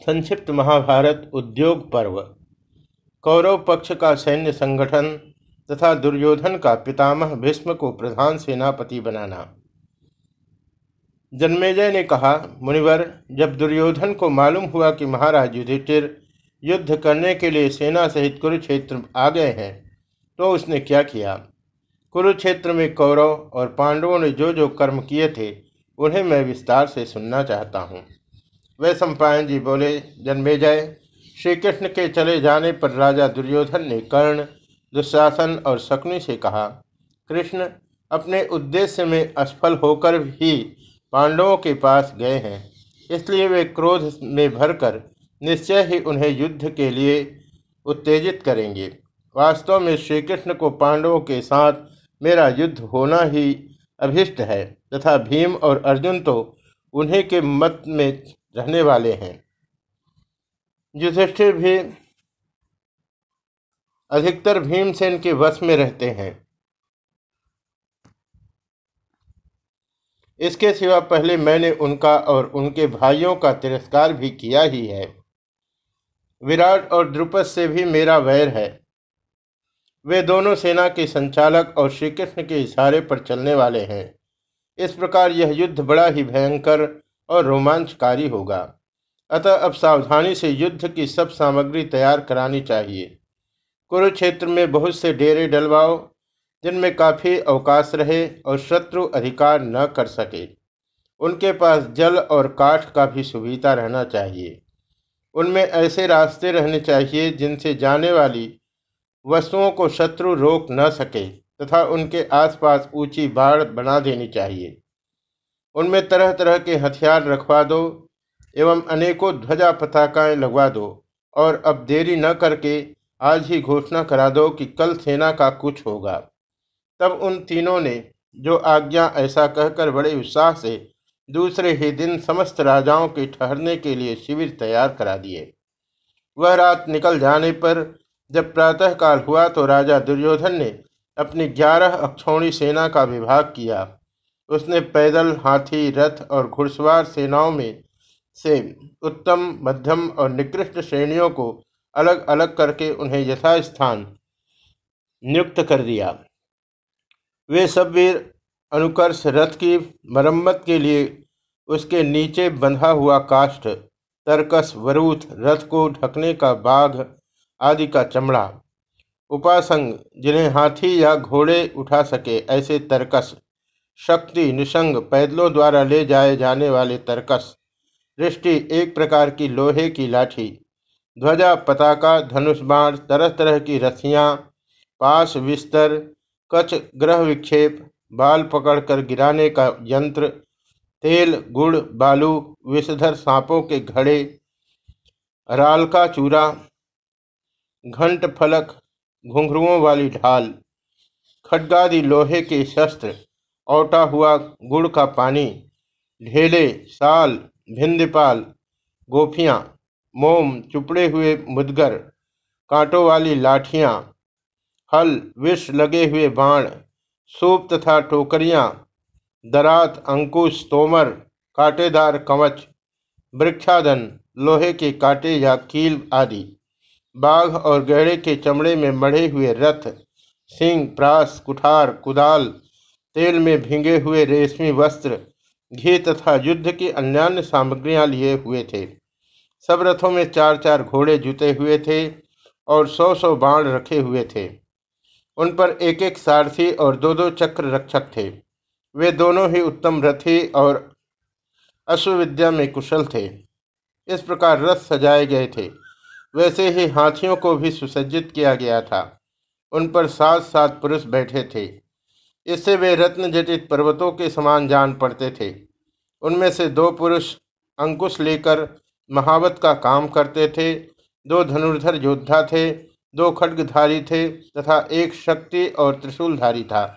संक्षिप्त महाभारत उद्योग पर्व। कौरव पक्ष का सैन्य संगठन तथा दुर्योधन का पितामह भीष्म को प्रधान सेनापति बनाना। जन्मेजय ने कहा, मुनिवर, जब दुर्योधन को मालूम हुआ कि महाराज युधिष्ठिर युद्ध करने के लिए सेना सहित कुरुक्षेत्र आ गए हैं तो उसने क्या किया? कुरुक्षेत्र में कौरव और पांडवों ने जो जो कर्म किए थे, उन्हें मैं विस्तार से सुनना चाहता हूँ। वे सम्पायन जी बोले, जन्मे जन्मेजय श्री कृष्ण के चले जाने पर राजा दुर्योधन ने कर्ण, दुशासन और शकुनि से कहा, कृष्ण, अपने उद्देश्य में असफल होकर भी पांडवों के पास गए हैं। इसलिए वे क्रोध में भरकर निश्चय ही उन्हें युद्ध के लिए उत्तेजित करेंगे। वास्तव में श्री कृष्ण को पांडवों के साथ मेरा युद्ध होना ही अभिष्ट है। तथा भीम और अर्जुन तो उन्हीं के मत में रहने वाले हैं। युधिष्ठिर भी अधिकतर भीमसेन के वश में रहते हैं। इसके सिवा पहले मैंने उनका और उनके भाइयों का तिरस्कार भी किया ही है। विराट और द्रुपद से भी मेरा वैर है। वे दोनों सेना के संचालक और श्री कृष्ण के इशारे पर चलने वाले हैं। इस प्रकार यह युद्ध बड़ा ही भयंकर और रोमांचकारी होगा। अतः अब सावधानी से युद्ध की सब सामग्री तैयार करानी चाहिए। कुरुक्षेत्र में बहुत से डेरे डलवाओ, जिनमें काफ़ी अवकाश रहे और शत्रु अधिकार न कर सके। उनके पास जल और काठ का भी सुविधा रहना चाहिए। उनमें ऐसे रास्ते रहने चाहिए जिनसे जाने वाली वस्तुओं को शत्रु रोक न सके तथा उनके आसपास ऊँची बाढ़ बना देनी चाहिए। उनमें तरह तरह के हथियार रखवा दो एवं अनेकों ध्वजा पताकाएँ लगवा दो और अब देरी न करके आज ही घोषणा करा दो कि कल सेना का कुछ होगा। तब उन तीनों ने जो आज्ञा ऐसा कहकर बड़े उत्साह से दूसरे ही दिन समस्त राजाओं के ठहरने के लिए शिविर तैयार करा दिए। वह रात निकल जाने पर जब प्रातःकाल हुआ तो राजा दुर्योधन ने अपनी ग्यारह अक्षौणी सेना का विभाग किया। उसने पैदल हाथी, रथ और घुड़सवार सेनाओं में से उत्तम, मध्यम और निकृष्ट श्रेणियों को अलग अलग करके उन्हें यथास्थान नियुक्त कर दिया। वे सब वीर अनुकर्ष रथ की मरम्मत के लिए उसके नीचे बंधा हुआ काष्ठ, तरकस, वरूथ, रथ को ढकने का बाघ आदि का चमड़ा, उपासंग जिन्हें हाथी या घोड़े उठा सके, ऐसे तरकस शक्ति निशंग पैदलों द्वारा ले जाए जाने वाले तरकस। दृष्टि एक प्रकार की लोहे की लाठी। ध्वजा, पताका, धनुष बाण तरह तरह की रस्सियाँ, पास विस्तर कच ग्रह विक्षेप, बाल पकड़कर गिराने का यंत्र, तेल, गुड़, बालू, विषधर सांपों के घड़े, राल का चूरा, घंट फलक, घुंघरुओं वाली ढाल, खड्गादि लोहे के शस्त्र। औटा हुआ गुड़ का पानी, ढेले, साल, भिंदपाल, गोफियाँ, मोम, चुपड़े हुए मुदगर, कांटों वाली लाठियाँ हल विष लगे हुए बाण, सूप तथा टोकरियाँ, दरात, अंकुश, तोमर, कांटेदार कवच, वृक्षादन, लोहे के कांटे या कील आदि। बाघ और गहरे के चमड़े में मढ़े हुए रथ, सिंह, प्रास, कुठार, कुदाल तेल में भींगे हुए रेशमी वस्त्र, घी तथा युद्ध की अन्यान्य सामग्रियाँ लिए हुए थे। सब रथों में चार चार घोड़े जुते हुए थे और सौ सौ बाण रखे हुए थे। उन पर एक एक सारथी और दो दो चक्र रक्षक थे। वे दोनों ही उत्तम रथी और अश्वविद्या में कुशल थे। इस प्रकार रथ सजाए गए थे। वैसे ही हाथियों को भी सुसज्जित किया गया था। उन पर सात सात पुरुष बैठे थे। इससे वे रत्न जटित पर्वतों के समान जान पड़ते थे। उनमें से दो पुरुष अंकुश लेकर महावत का काम करते थे, दो धनुर्धर योद्धा थे, दो खड्गधारी थे तथा एक शक्ति और त्रिशूलधारी था।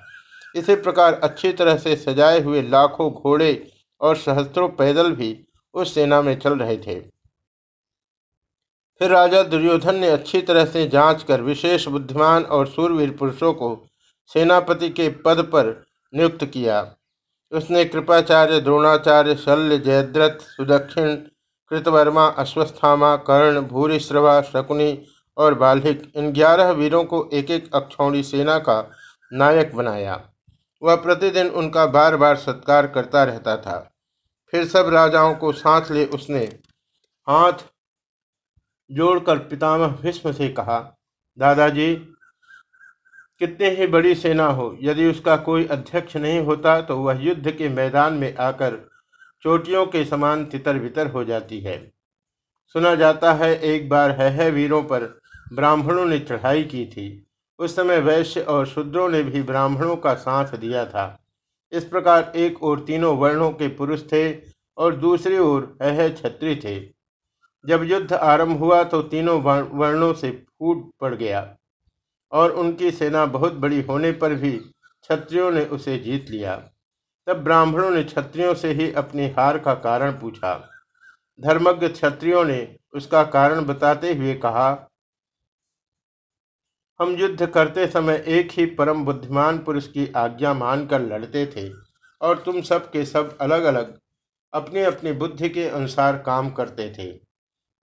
इसी प्रकार अच्छी तरह से सजाए हुए लाखों घोड़े और सहस्त्रों पैदल भी उस सेना में चल रहे थे। फिर राजा दुर्योधन ने अच्छी तरह से जाँच कर विशेष बुद्धिमान और सूरवीर पुरुषों को सेनापति के पद पर नियुक्त किया। उसने कृपाचार्य, द्रोणाचार्य, शल्य, जयद्रथ, सुदक्षिण, कृतवर्मा, अश्वस्थामा, कर्ण, भूरिश्रवा, शकुनी और बाल्हिक, इन ग्यारह वीरों को एक एक अक्षौणी सेना का नायक बनाया। वह प्रतिदिन उनका बार बार सत्कार करता रहता था। फिर सब राजाओं को साथ ले उसने हाथ जोड़कर पितामह भीष्म से कहा, दादाजी कितने ही बड़ी सेना हो यदि उसका कोई अध्यक्ष नहीं होता तो वह युद्ध के मैदान में आकर चोटियों के समान तितर बितर हो जाती है। सुना जाता है एक बार है, है वीरों पर ब्राह्मणों ने चढ़ाई की थी। उस समय वैश्य और शूद्रों ने भी ब्राह्मणों का साथ दिया था। इस प्रकार एक ओर तीनों वर्णों के पुरुष थे और दूसरी ओर है छत्री थे। जब युद्ध आरंभ हुआ तो तीनों वर्णों से फूट पड़ गया। और उनकी सेना बहुत बड़ी होने पर भी क्षत्रियों ने उसे जीत लिया। तब ब्राह्मणों ने क्षत्रियों से ही अपनी हार का कारण पूछा। धर्मज्ञ क्षत्रियों ने उसका कारण बताते हुए कहा, हम युद्ध करते समय एक ही परम बुद्धिमान पुरुष की आज्ञा मानकर लड़ते थे और तुम सब के सब अलग अलग अपनी अपनी बुद्धि के अनुसार काम करते थे।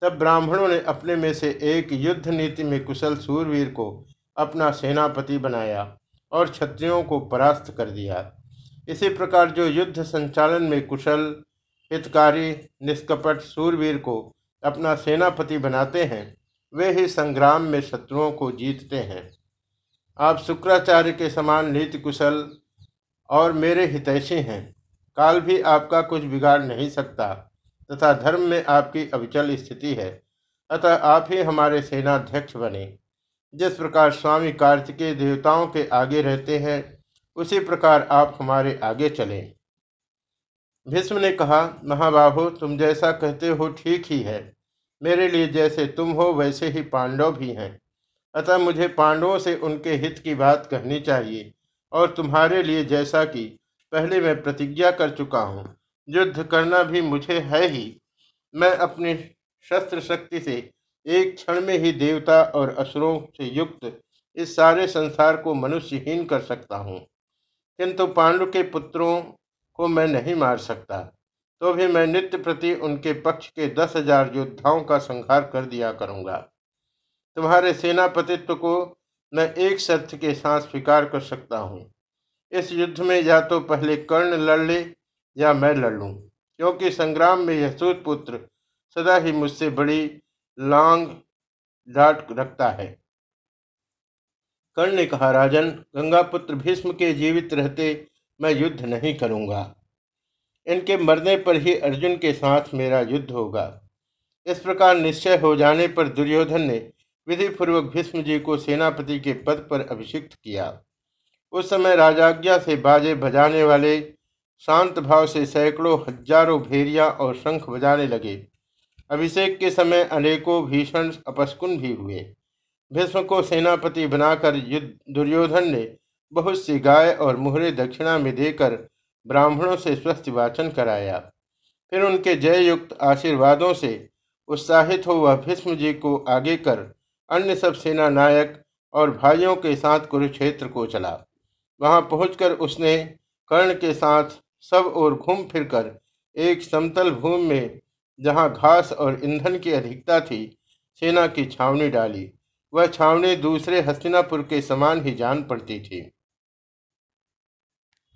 तब ब्राह्मणों ने अपने में से एक युद्ध नीति में कुशल सूरवीर को अपना सेनापति बनाया और क्षत्रियों को परास्त कर दिया। इसी प्रकार जो युद्ध संचालन में कुशल, हितकारी, निष्कपट सूरवीर को अपना सेनापति बनाते हैं, वे ही संग्राम में शत्रुओं को जीतते हैं। आप शुक्राचार्य के समान नीति कुशल और मेरे हितैषी हैं। काल भी आपका कुछ बिगाड़ नहीं सकता, तथा धर्म में आपकी अविचल स्थिति है। अतः आप ही हमारे सेनाध्यक्ष बने। जिस प्रकार स्वामी कार्तिकेय देवताओं के आगे रहते हैं, उसी प्रकार आप हमारे आगे चलें। भीष्म ने कहा, महाबाहु, तुम जैसा कहते हो ठीक ही है। मेरे लिए जैसे तुम हो, वैसे ही पांडव भी हैं। अतः मुझे पांडवों से उनके हित की बात कहनी चाहिए और तुम्हारे लिए जैसा कि पहले मैं प्रतिज्ञा कर चुका हूँ। युद्ध करना भी मुझे है ही। मैं अपनी शस्त्र शक्ति से एक क्षण में ही देवता और असुरों से युक्त इस सारे संसार को मनुष्यहीन कर सकता हूँ। किंतु पांडु के पुत्रों को मैं नहीं मार सकता तो भी मैं नित्य प्रति उनके पक्ष के दस हज़ार योद्धाओं का संहार कर दिया करूँगा। तुम्हारे सेनापतित्व को मैं एक शर्त के साथ स्वीकार कर सकता हूँ। इस युद्ध में या तो पहले कर्ण लड़ ले या मैं लड़ लूँ, क्योंकि संग्राम में यह पुत्र सदा ही मुझसे बड़ी लांग डाट रखता है। कर्ण ने कहा, राजन, गंगापुत्र भीष्म के जीवित रहते मैं युद्ध नहीं करूँगा। इनके मरने पर ही अर्जुन के साथ मेरा युद्ध होगा। इस प्रकार निश्चय हो जाने पर दुर्योधन ने विधि पूर्वक भीष्म जी को सेनापति के पद पर अभिषिक्त किया। उस समय राजाज्ञा से बाजे बजाने वाले शांत भाव से सैकड़ों हज़ारों भेरिया और शंख बजाने लगे। अभिषेक के समय अनेकों भीषण अपस्कुन भी हुए। भीष्म को सेनापति बनाकर युद्ध, दुर्योधन ने बहुत सी गाय और मुहरे दक्षिणा में देकर ब्राह्मणों से स्वस्थ वाचन कराया। फिर उनके जय युक्त आशीर्वादों से उत्साहित हो वह भीष्म जी को आगे कर अन्य सब सेना नायक और भाइयों के साथ कुरुक्षेत्र को चला। वहाँ पहुंचकर उसने कर्ण के साथ सब ओर घूम फिरकर एक समतल भूमि में जहाँ घास और ईंधन की अधिकता थी, सेना की छावनी डाली। वह छावनी दूसरे हस्तिनापुर के समान ही जान पड़ती थी।